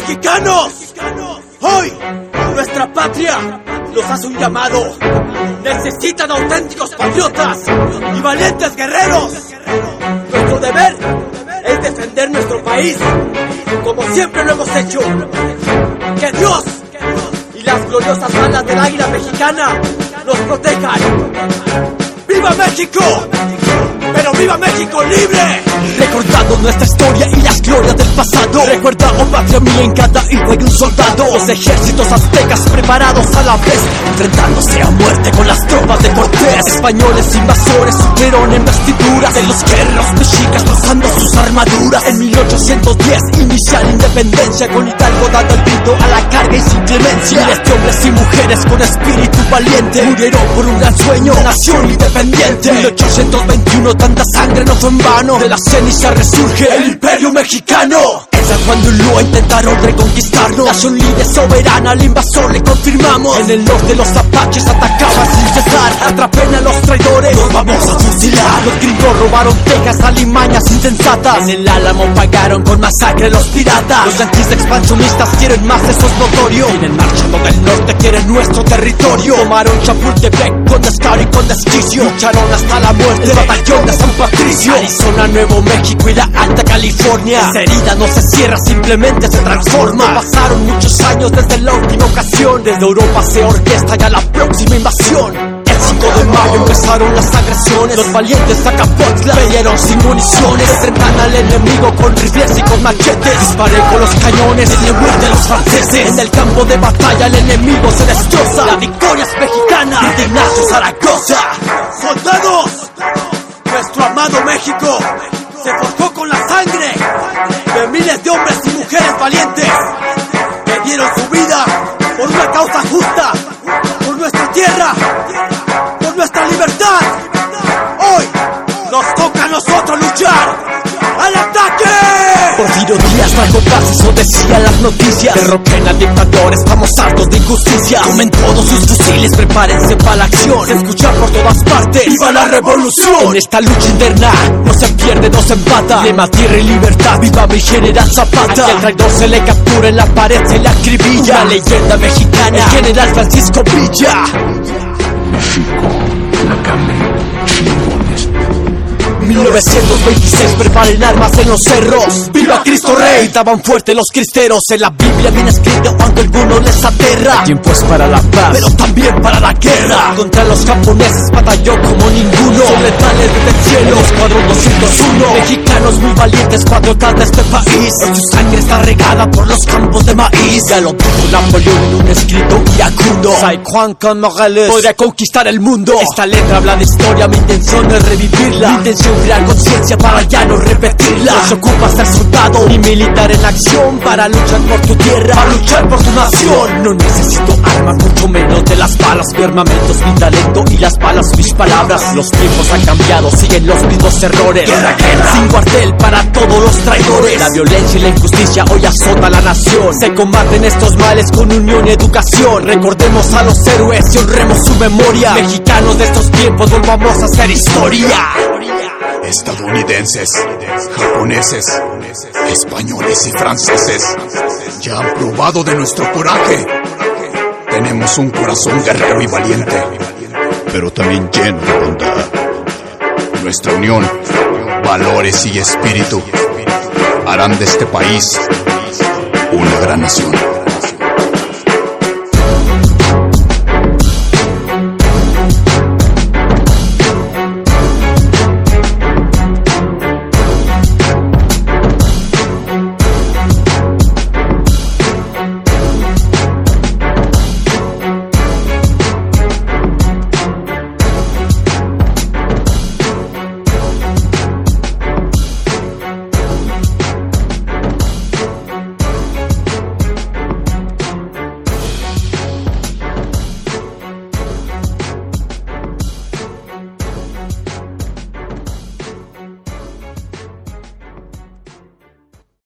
Mexicanos, hoy nuestra patria nos hace un llamado. Necesitan auténticos patriotas y valientes guerreros. Nuestro deber es defender nuestro país, como siempre lo hemos hecho. Que Dios y las gloriosas alas del águila mexicana nos protejan. ¡Viva México! ¡Pero viva México libre! Recordando nuestra historia y las glorias del pasado. Recuerda, oh patria mía, en cada hijo hay un soldado. Los ejércitos aztecas preparados a la vez. Enfrentándose a muerte con las tropas de Cortés. Españoles invasores sufrieron investiduras De los guerreros mexicas pasando sus armaduras En 1810 inicia la independencia Con Hidalgo dando el grito a la carga y sin clemencia Miles de hombres y mujeres con espíritu valiente Murieron por un gran sueño, nación independiente. 1821 tanta sangre no fue en vano De la ceniza resurge el imperio mexicano En de Ulúa intentaron reconquistarnos. Nación libre, soberana, al invasor le confirmamos. En el norte los apaches atacaban sin cesar. Atrapen a los traidores, los vamos a fusilar Los gringos robaron Texas, alimañas insensatas En el Álamo pagaron con masacre los piratas. Los yanquis expansionistas quieren más, eso es notorio Vienen marchando del norte, quieren nuestro territorio. Tomaron Chapultepec con descaro y con desquicio. Lucharon hasta la muerte, batallón de San Patricio. Arizona, Nuevo México y la Alta California. Esa herida no se cierra, simplemente se transforma. Pasaron muchos años desde la última ocasión. Desde Europa se orquesta ya la próxima invasión. El 5 de mayo empezaron las agresiones. Los valientes Acapotla pelearon sin municiones. Enfrentan al enemigo con rifles y con machetes. Disparé con los cañones en el de los franceses. En el campo de batalla el enemigo se destroza. La victoria es mexicana. De Ignacio Zaragoza nosotros luchar. ¡Al ataque! Porfirio Díaz trajo paz, eso decían las noticias. Derroquen al dictador, estamos hartos de injusticia. Tomen todos sus fusiles, prepárense para la acción. Se escucha por todas partes, ¡viva la revolución! En esta lucha interna, no se pierde, no se empata. Lema, tierra y libertad, viva mi general Zapata. Aquí al traidor se le captura en la pared, se le acribilla. Una leyenda mexicana, el general Francisco Villa. México, 1926 preparen armas en los cerros. ¡Viva Cristo Rey! Daban fuerte los cristeros. En la Biblia viene escrito aunque algunos les aterra. El tiempo es para la paz Pero también para la guerra. Contra los japoneses batalló como ninguno. Son letales desde el cielo El escuadrón 201 Mexicanos muy valientes patriotas de este país. En su sangre está regada por los campos de maíz. Ya lo dijo Napoleón en un escrito iracundo. Sai Juan con Morales Podría conquistar el mundo. Esta letra habla de historia Mi intención es revivirla. Mi intención crear conciencia para ya no repetirla. No se ocupa ser soldado ni militar en acción Para luchar por tu tierra, para luchar por tu nación. No necesito armas, mucho menos de las balas Mi armamento es mi talento y las balas mis palabras Los tiempos han cambiado, siguen los mismos errores. Guerra, guerra, sin cuartel para todos los traidores. La violencia y la injusticia hoy azota a la nación. Se combaten estos males con unión y educación. Recordemos a los héroes y honremos su memoria. Mexicanos de estos tiempos volvamos a hacer historia. Estadounidenses, japoneses, españoles y franceses ya han probado de nuestro coraje. Tenemos un corazón guerrero y valiente, pero también lleno de bondad. Nuestra unión, valores y espíritu harán de este país una gran nación.